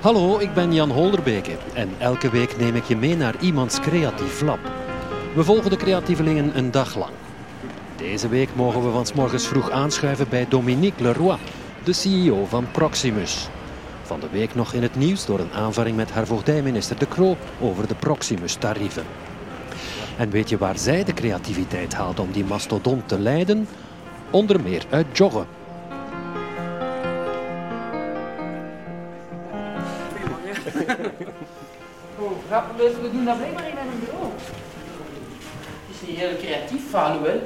Hallo, ik ben Jan Holderbeke en elke week neem ik je mee naar iemands creatief lab. We volgen de creatievelingen een dag lang. Deze week mogen we van morgens vroeg aanschuiven bij Dominique Leroy, de CEO van Proximus. Van de week nog in het nieuws door een aanvaring met haar voogdijminister De Croo over de Proximus-tarieven. En weet je waar zij de creativiteit haalt om die mastodont te leiden? Onder meer uit joggen. Oh, grappig, we doen dat blijkbaar in een bureau. Het is niet heel creatief, alhoewel.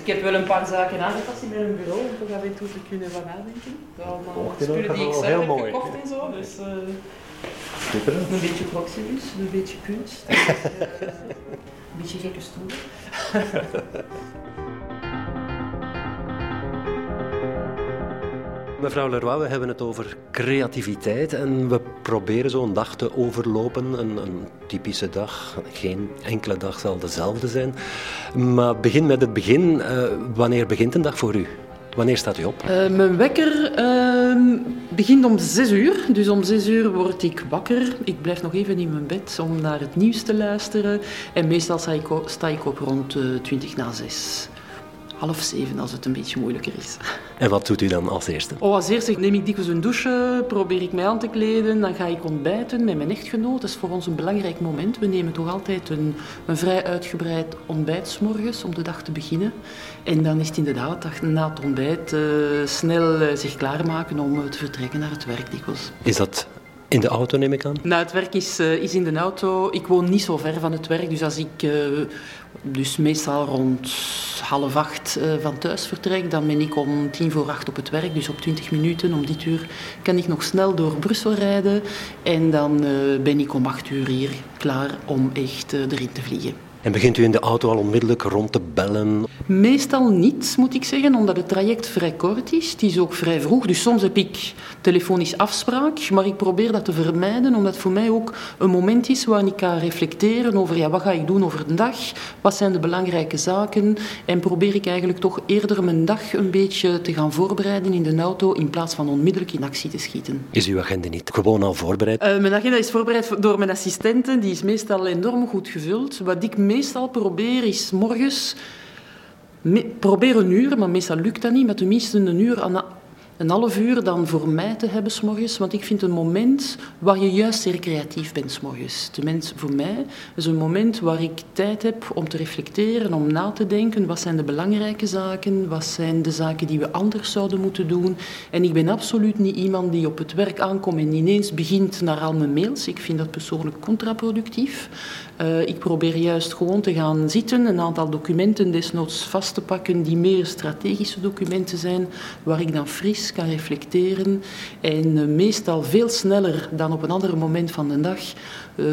Ik heb wel een paar zaken aangepast in mijn bureau om toch af en toe te kunnen van nadenken. Allemaal spullen die ik zelf heel heb mooi. gekocht en zo. Dus eh, een beetje proximus, een beetje kunst. een beetje gekke stoelen. Mevrouw Leroy, we hebben het over creativiteit en we proberen zo'n dag te overlopen. Een, een typische dag, geen enkele dag zal dezelfde zijn. Maar begin met het begin. Eh, wanneer begint een dag voor u? Wanneer staat u op? Eh, mijn wekker ehm, begint om 6 uur. Dus om 6 uur word ik wakker. Ik blijf nog even in mijn bed om naar het nieuws te luisteren. En meestal sta ik, op rond eh 20 na 6. Half zeven als het een beetje moeilijker is. En wat doet u dan als eerste? Oh, als eerste neem ik dikwijls een douche, probeer ik mij aan te kleden, dan ga ik ontbijten met mijn echtgenoot. Dat is voor ons een belangrijk moment. We nemen toch altijd een, een vrij uitgebreid ontbijt 's morgens om de dag te beginnen. En dan is het inderdaad dat na het ontbijt eh, snel eh, zich klaarmaken om eh, te vertrekken naar het werk dikwijls. Is dat in de auto, neem ik aan? Nou, het werk is, eh, is in de auto. Ik woon niet zo ver van het werk, dus als ik eh, dus meestal rond half acht eh, van thuis vertrek, dan ben ik om tien voor acht op het werk. Dus op twintig minuten, om dit uur, kan ik nog snel door Brussel rijden. En dan ben ik om acht uur hier klaar om echt erin te vliegen. En begint u in de auto al onmiddellijk rond te bellen? Meestal niet, moet ik zeggen, omdat het traject vrij kort is. Het is ook vrij vroeg, dus soms heb ik telefonisch afspraak, maar ik probeer dat te vermijden, omdat het voor mij ook een moment is waarin ik kan reflecteren over ja, wat ga ik doen over de dag, wat zijn de belangrijke zaken, en probeer ik eigenlijk toch eerder mijn dag een beetje te gaan voorbereiden in de auto, in plaats van onmiddellijk in actie te schieten. Is uw agenda niet gewoon al voorbereid? Eh, mijn agenda is voorbereid door mijn assistente. Die is meestal enorm goed gevuld. Wat ik meestal probeer is morgens... Me, probeer een uur, maar meestal lukt dat niet. Maar tenminste een uur, aan, een half uur dan voor mij te hebben s morgens. Want ik vind een moment waar je juist zeer creatief bent s morgens. Tenminste, voor mij is een moment waar ik tijd heb om te reflecteren, om na te denken. Wat zijn de belangrijke zaken? Wat zijn de zaken die we anders zouden moeten doen? En ik ben absoluut niet iemand die op het werk aankomt en ineens begint naar al mijn mails. Ik vind dat persoonlijk contraproductief. Uh, ik probeer juist gewoon te gaan zitten, een aantal documenten desnoods vast te pakken die meer strategische documenten zijn, waar ik dan fris kan reflecteren en uh, meestal veel sneller dan op een ander moment van de dag uh,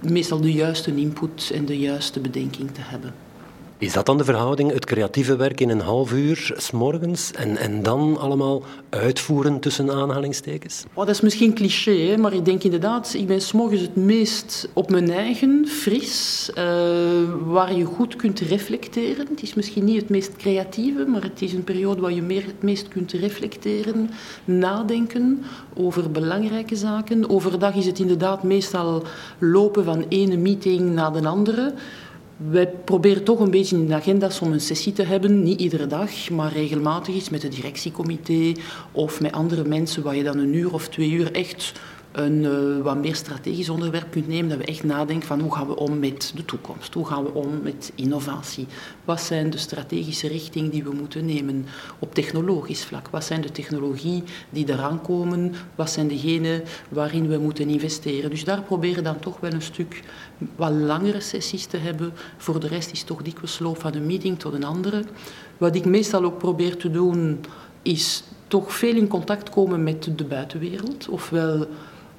meestal de juiste input en de juiste bedenking te hebben. Is dat dan de verhouding, het creatieve werk in een half uur s morgens en, en dan allemaal uitvoeren tussen aanhalingstekens? Oh, dat is misschien cliché, maar ik denk inderdaad, ik ben s morgens het meest op mijn eigen, fris, uh, waar je goed kunt reflecteren. Het is misschien niet het meest creatieve, maar het is een periode waar je meer, het meest kunt reflecteren, nadenken over belangrijke zaken. Overdag is het inderdaad meestal lopen van ene meeting naar de andere. Wij proberen toch een beetje in de agenda's om een sessie te hebben, niet iedere dag, maar regelmatig eens met het directiecomité of met andere mensen, waar je dan een uur of twee uur echt een uh, wat meer strategisch onderwerp kunt nemen, dat we echt nadenken van hoe gaan we om met de toekomst, hoe gaan we om met innovatie, wat zijn de strategische richtingen die we moeten nemen op technologisch vlak, wat zijn de technologie die eraan komen, wat zijn degenen waarin we moeten investeren. Dus daar proberen dan toch wel een stuk wat langere sessies te hebben. Voor de rest is toch dikwijls loop van een meeting tot een andere. Wat ik meestal ook probeer te doen, is toch veel in contact komen met de buitenwereld, ofwel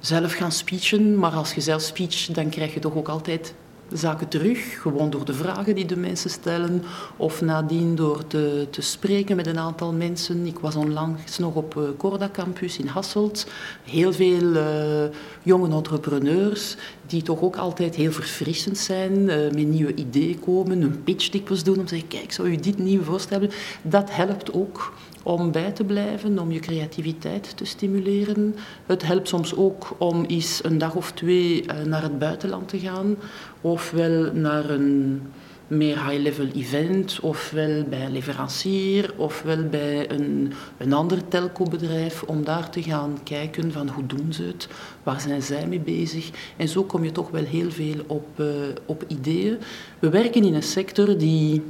zelf gaan speechen, maar als je zelf speech, dan krijg je toch ook altijd zaken terug, gewoon door de vragen die de mensen stellen, of nadien door te, te spreken met een aantal mensen. Ik was onlangs nog op Corda Campus in Hasselt. Heel veel uh, jonge entrepreneurs die toch ook altijd heel verfrissend zijn, uh, met nieuwe ideeën komen, een pitch dikwijls doen om te zeggen, kijk, zou je dit nieuwe voorstellen? Dat helpt ook om bij te blijven, om je creativiteit te stimuleren. Het helpt soms ook om eens een dag of twee eh, naar het buitenland te gaan, ofwel naar een meer high-level event, ofwel bij een leverancier, ofwel bij een, een ander telco-bedrijf, om daar te gaan kijken van hoe doen ze het, waar zijn zij mee bezig. En zo kom je toch wel heel veel op, uh, op ideeën. We werken in een sector die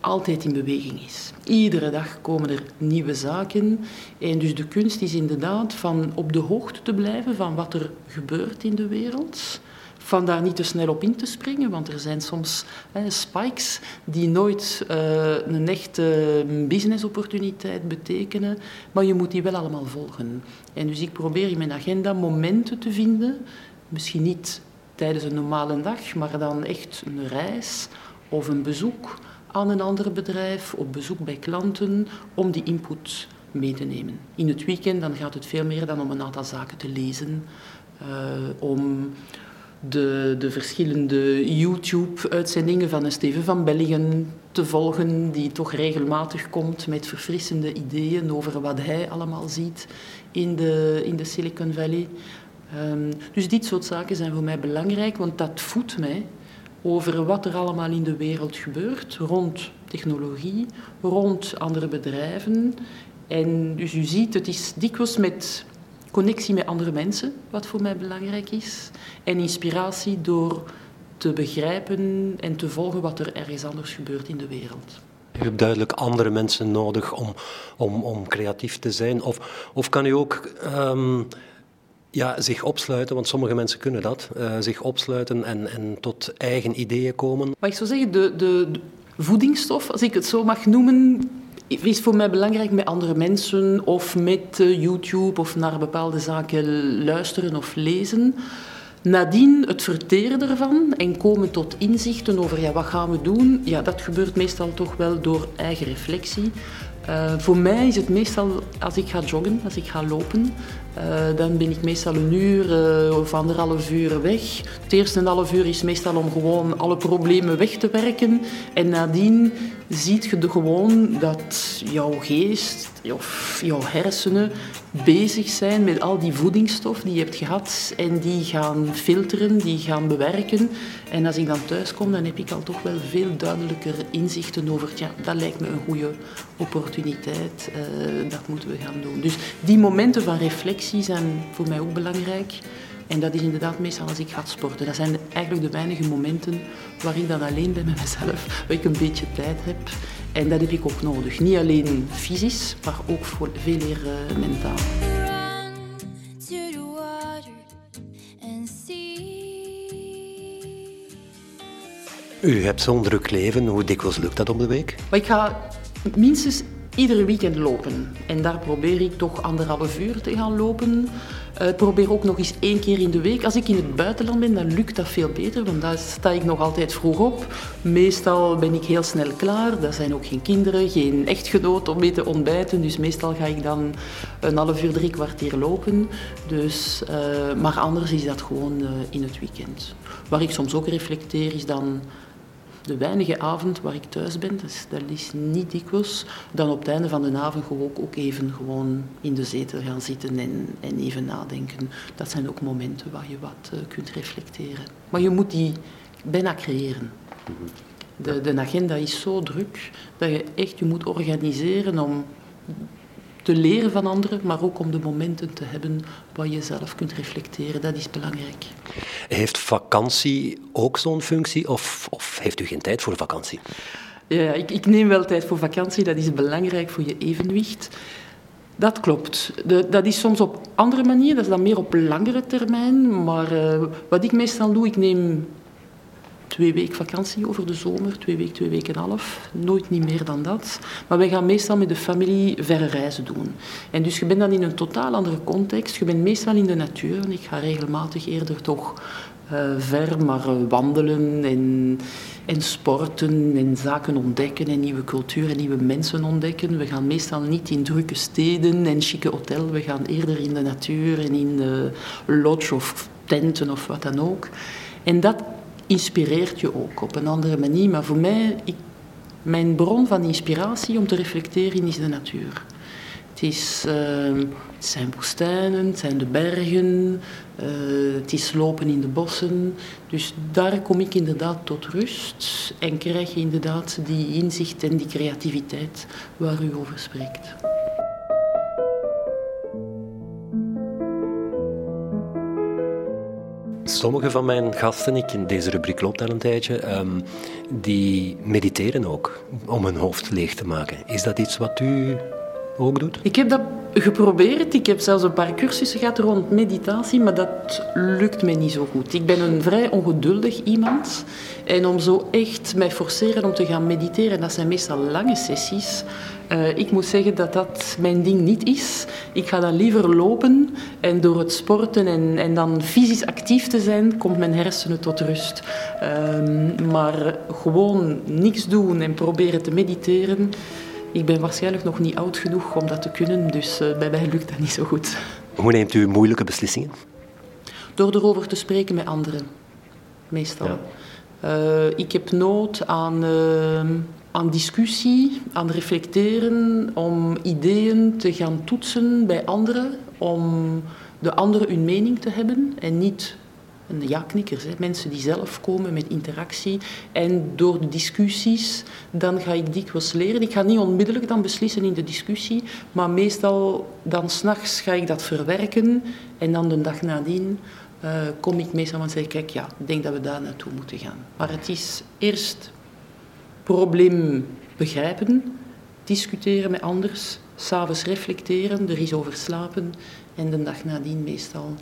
altijd in beweging is. Iedere dag komen er nieuwe zaken. En dus de kunst is inderdaad van op de hoogte te blijven van wat er gebeurt in de wereld. Van daar niet te snel op in te springen, want er zijn soms hè, spikes die nooit uh, een echte businessopportuniteit betekenen, maar je moet die wel allemaal volgen. En dus ik probeer in mijn agenda momenten te vinden, misschien niet tijdens een normale dag, maar dan echt een reis of een bezoek aan een ander bedrijf, op bezoek bij klanten, om die input mee te nemen. In het weekend dan gaat het veel meer dan om een aantal zaken te lezen, uh, om de, de verschillende YouTube-uitzendingen van Steven van Bellingen te volgen, die toch regelmatig komt met verfrissende ideeën over wat hij allemaal ziet in de, in de Silicon Valley. Um, dus dit soort zaken zijn voor mij belangrijk, want dat voedt mij over wat er allemaal in de wereld gebeurt rond technologie, rond andere bedrijven. En dus u ziet, het is dikwijls met connectie met andere mensen, wat voor mij belangrijk is, en inspiratie door te begrijpen en te volgen wat er ergens anders gebeurt in de wereld. Je hebt duidelijk andere mensen nodig om, om, om creatief te zijn. Of, of kan u ook um, ja, zich opsluiten, want sommige mensen kunnen dat, uh, zich opsluiten en, en tot eigen ideeën komen? Maar ik zou zeggen, de, de, voedingsstof, als ik het zo mag noemen, is voor mij belangrijk met andere mensen of met uh, YouTube of naar bepaalde zaken luisteren of lezen. Nadien het verteren ervan en komen tot inzichten over ja, wat gaan we doen. Ja, dat gebeurt meestal toch wel door eigen reflectie. Uh, voor mij is het meestal als ik ga joggen, als ik ga lopen, uh, dan ben ik meestal een uur uh, of anderhalf uur weg. Het eerste half uur is meestal om gewoon alle problemen weg te werken. En nadien ziet je gewoon dat jouw geest of jouw hersenen bezig zijn met al die voedingsstof die je hebt gehad en die gaan filteren, die gaan bewerken. En als ik dan thuis kom, dan heb ik al toch wel veel duidelijker inzichten over, ja, dat lijkt me een goede opportuniteit, uh, dat moeten we gaan doen. Dus die momenten van reflectie zijn voor mij ook belangrijk. En dat is inderdaad meestal als ik ga sporten. Dat zijn eigenlijk de weinige momenten waar ik dan alleen ben met mezelf, waar ik een beetje tijd heb. En dat heb ik ook nodig. Niet alleen fysisch, maar ook voor veel meer uh, mentaal. U hebt zo'n druk leven. Hoe dikwijls lukt dat om de week? Maar ik ga minstens iedere weekend lopen. En daar probeer ik toch anderhalf uur te gaan lopen. Uh, probeer ook nog eens één keer in de week. Als ik in het buitenland ben, dan lukt dat veel beter, want daar sta ik nog altijd vroeg op. Meestal ben ik heel snel klaar. Er zijn ook geen kinderen, geen echtgenoot om mee te ontbijten. Dus meestal ga ik dan een half uur, drie kwartier lopen. Dus, uh, maar anders is dat gewoon uh, in het weekend. Waar ik soms ook reflecteer, is dan de weinige avond waar ik thuis ben, dus dat is niet dikwijls, dan op het einde van de avond gewoon ook even gewoon in de zetel gaan zitten en, en even nadenken. Dat zijn ook momenten waar je wat uh, kunt reflecteren. Maar je moet die bijna creëren. De, de agenda is zo druk dat je echt je moet organiseren om te leren van anderen, maar ook om de momenten te hebben waar je zelf kunt reflecteren. Dat is belangrijk. Heeft vakantie ook zo'n functie of, of heeft u geen tijd voor vakantie? Ja, ik, ik neem wel tijd voor vakantie. Dat is belangrijk voor je evenwicht. Dat klopt. De, dat is soms op andere manier, dat is dan meer op langere termijn. Maar uh, wat ik meestal doe, ik neem twee weken vakantie over de zomer, twee weken, twee weken en een half. Nooit niet meer dan dat. Maar wij gaan meestal met de familie verre reizen doen. En dus je bent dan in een totaal andere context. Je bent meestal in de natuur. En ik ga regelmatig eerder toch uh, ver, maar uh, wandelen en, en sporten en zaken ontdekken en nieuwe cultuur en nieuwe mensen ontdekken. We gaan meestal niet in drukke steden en chique hotels. We gaan eerder in de natuur en in de lodge of tenten of wat dan ook. En dat inspireert je ook op een andere manier. Maar voor mij, ik Mijn bron van inspiratie om te reflecteren is de natuur. Het, is, het zijn woestijnen, het zijn de bergen, uh, het is lopen in de bossen. Dus daar kom ik inderdaad tot rust en krijg je inderdaad die inzicht en die creativiteit waar u over spreekt. Sommige van mijn gasten, ik in deze rubriek loopt al een tijdje, um, die mediteren ook om hun hoofd leeg te maken. Is dat iets wat u ook doet? Ik heb dat geprobeerd. Ik heb zelfs een paar cursussen gehad rond meditatie, maar dat lukt mij niet zo goed. Ik ben een vrij ongeduldig iemand. En om zo echt mij forceren om te gaan mediteren, dat zijn meestal lange sessies. Uh, ik moet zeggen dat dat mijn ding niet is. Ik ga dan liever lopen en door het sporten en, en dan fysisch actief te zijn, komt mijn hersenen tot rust. Uh, maar gewoon niks doen en proberen te mediteren, ik ben waarschijnlijk nog niet oud genoeg om dat te kunnen, dus uh, bij mij lukt dat niet zo goed. Hoe neemt u moeilijke beslissingen? Door erover te spreken met anderen, meestal. Ja. Uh, ik heb nood aan, uh, aan discussie, aan reflecteren, om ideeën te gaan toetsen bij anderen, om de anderen hun mening te hebben en niet ja-knikkers, mensen die zelf komen met interactie. En door de discussies, dan ga ik dikwijls leren. Ik ga niet onmiddellijk dan beslissen in de discussie, maar meestal dan s'nachts ga ik dat verwerken en dan de dag nadien uh, kom ik meestal en zeg kijk, ja, ik denk dat we daar naartoe moeten gaan. Maar het is eerst probleem begrijpen, discussiëren met anders, s'avonds reflecteren, er is over slapen en de dag nadien meestal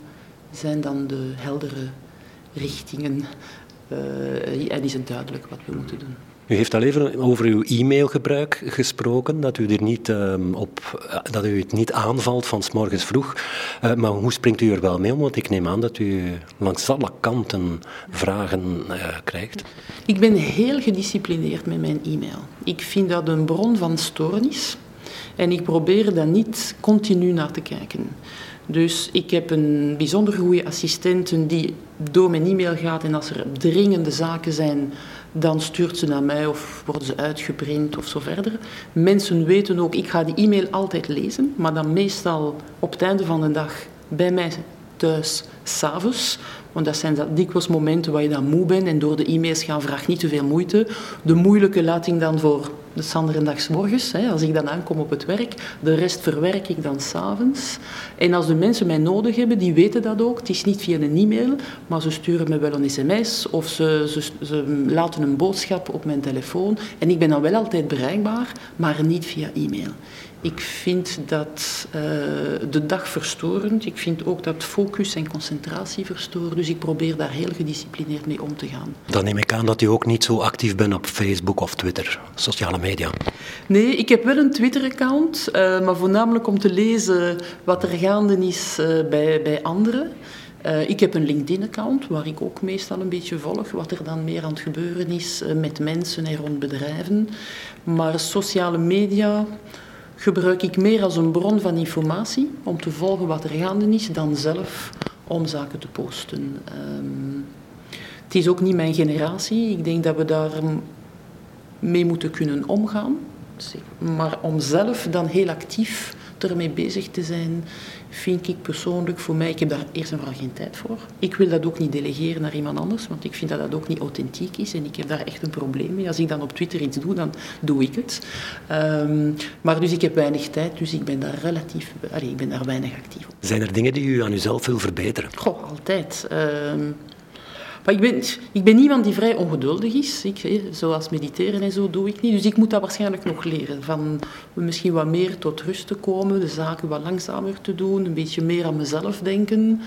zijn dan de heldere richtingen en is het duidelijk wat we moeten doen. U heeft al even over uw e-mailgebruik gesproken, dat u, er niet, um, op, dat u het niet aanvalt van s morgens vroeg. Uh, maar hoe springt u er wel mee om? Want ik neem aan dat u langs alle kanten vragen uh, krijgt. Ik ben heel gedisciplineerd met mijn e-mail. Ik vind dat een bron van stoornis en ik probeer daar niet continu naar te kijken. Dus ik heb een bijzonder goede assistente die door mijn e-mail gaat en als er dringende zaken zijn, dan stuurt ze naar mij of worden ze uitgeprint of zo verder. Mensen weten ook, ik ga die e-mail altijd lezen, maar dan meestal op het einde van de dag bij mij thuis, s'avonds. Want dat zijn dikwijls momenten waar je dan moe bent en door de e-mails gaan vraagt niet te veel moeite. De moeilijke laat ik dan voor de Sanderendags morgens, hè, als ik dan aankom op het werk. De rest verwerk ik dan s'avonds. En als de mensen mij nodig hebben, die weten dat ook. Het is niet via een e-mail, maar ze sturen me wel een sms of ze, ze laten een boodschap op mijn telefoon. En ik ben dan wel altijd bereikbaar, maar niet via e-mail. Ik vind dat uh, de dag verstorend. Ik vind ook dat focus en concentratie verstoren. Dus ik probeer daar heel gedisciplineerd mee om te gaan. Dan neem ik aan dat u ook niet zo actief bent op Facebook of Twitter, sociale media. Nee, ik heb wel een Twitter-account, uh, maar voornamelijk om te lezen wat er gaande is uh, bij, bij anderen. Uh, ik heb een LinkedIn-account waar ik ook meestal een beetje volg wat er dan meer aan het gebeuren is uh, met mensen en rond bedrijven. Maar sociale media, gebruik ik meer als een bron van informatie om te volgen wat er gaande is, dan zelf om zaken te posten. Um, het is ook niet mijn generatie. Ik denk dat we daar mee moeten kunnen omgaan. Maar om zelf dan heel actief ermee bezig te zijn, vind ik persoonlijk voor mij, ik heb daar eerst en vooral geen tijd voor. Ik wil dat ook niet delegeren naar iemand anders, want ik vind dat dat ook niet authentiek is en ik heb daar echt een probleem mee. Als ik dan op Twitter iets doe, dan doe ik het. Um, maar dus ik heb weinig tijd, dus ik ben daar relatief, allee, ik ben daar weinig actief op. Zijn er dingen die u aan uzelf wil verbeteren? Goh, altijd. Um, ik ben, ik ben iemand die vrij ongeduldig is. Ik, zoals mediteren en zo doe ik niet. Dus ik moet dat waarschijnlijk nog leren. Van misschien wat meer tot rust te komen, de zaken wat langzamer te doen, een beetje meer aan mezelf denken.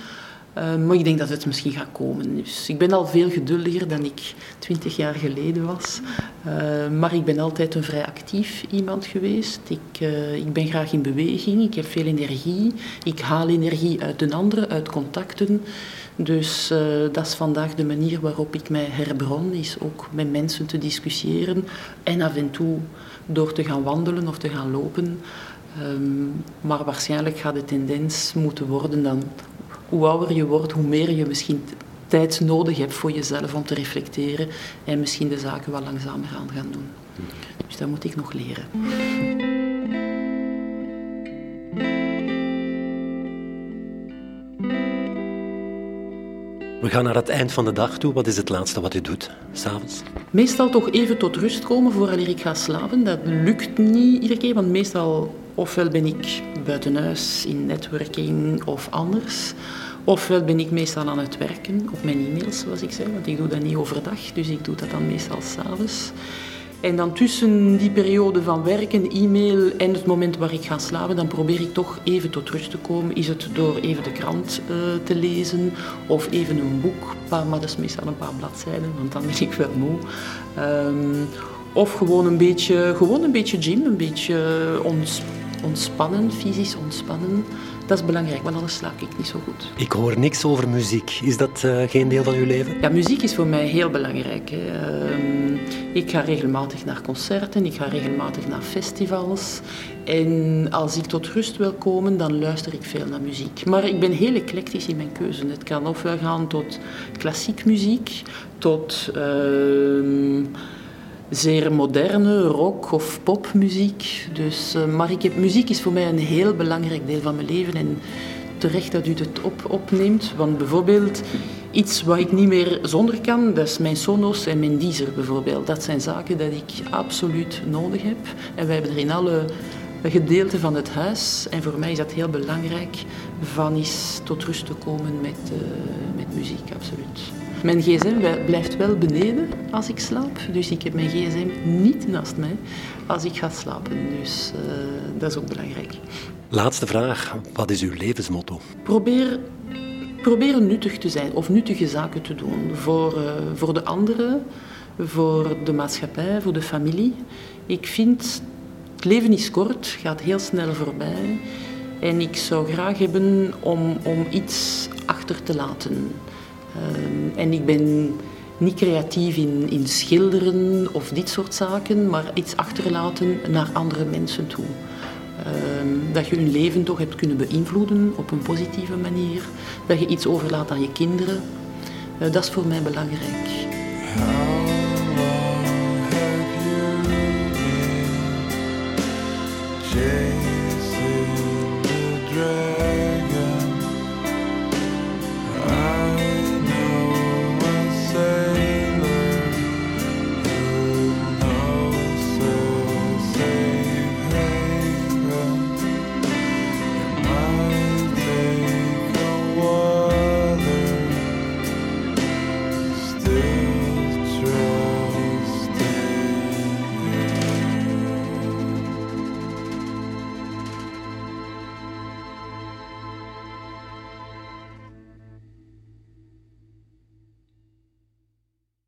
Uh, maar ik denk dat het misschien gaat komen. Dus ik ben al veel geduldiger dan ik twintig jaar geleden was. Uh, maar ik ben altijd een vrij actief iemand geweest. Ik, uh, ik ben graag in beweging, ik heb veel energie. Ik haal energie uit een andere, uit contacten. Dus uh, dat is vandaag de manier waarop ik mij herbron, is ook met mensen te discussiëren en af en toe door te gaan wandelen of te gaan lopen. Um, maar waarschijnlijk gaat de tendens moeten worden dan, hoe ouder je wordt, hoe meer je misschien tijd nodig hebt voor jezelf om te reflecteren en misschien de zaken wat langzamer aan gaan doen. Dus dat moet ik nog leren. We gaan naar het eind van de dag toe. Wat is het laatste wat u doet, s'avonds? Meestal toch even tot rust komen voordat ik ga slapen. Dat lukt niet iedere keer, want meestal ofwel ben ik buiten huis in netwerking of anders. Ofwel ben ik meestal aan het werken op mijn e-mails, zoals ik zei, want ik doe dat niet overdag, dus ik doe dat dan meestal s'avonds. En dan tussen die periode van werken, e-mail en het moment waar ik ga slapen, dan probeer ik toch even tot rust te komen. Is het door even de krant uh, te lezen of even een boek, maar dat is meestal een paar bladzijden, want dan ben ik wel moe. Um, of gewoon een beetje, gewoon een beetje gym, een beetje ons, ontspannen, fysisch ontspannen. Dat is belangrijk, want anders slaap ik niet zo goed. Ik hoor niks over muziek. Is dat uh, geen deel van uw leven? Ja, muziek is voor mij heel belangrijk. Hè. Uh, ik ga regelmatig naar concerten, ik ga regelmatig naar festivals. En als ik tot rust wil komen, dan luister ik veel naar muziek. Maar ik ben heel eclectisch in mijn keuze. Het kan ofwel gaan tot klassiek muziek, tot... Uh, zeer moderne rock- of popmuziek. Dus, uh, maar ik heb, muziek is voor mij een heel belangrijk deel van mijn leven. En terecht dat u het op, opneemt. Want bijvoorbeeld iets wat ik niet meer zonder kan, dat is mijn Sonos en mijn Deezer bijvoorbeeld. Dat zijn zaken dat ik absoluut nodig heb. En wij hebben er in alle gedeelten van het huis. En voor mij is dat heel belangrijk van eens tot rust te komen met, uh, met muziek, absoluut. Mijn gsm blijft wel beneden als ik slaap, dus ik heb mijn gsm niet naast mij als ik ga slapen. Dus uh, dat is ook belangrijk. Laatste vraag, wat is uw levensmotto? Probeer, probeer nuttig te zijn of nuttige zaken te doen voor, uh, voor de anderen, voor de maatschappij, voor de familie. Ik vind, het leven is kort, gaat heel snel voorbij. En ik zou graag hebben om, om iets achter te laten. Uh, en ik ben niet creatief in, in schilderen of dit soort zaken, maar iets achterlaten naar andere mensen toe. Uh, dat je hun leven toch hebt kunnen beïnvloeden op een positieve manier. Dat je iets overlaat aan je kinderen. Uh, dat is voor mij belangrijk.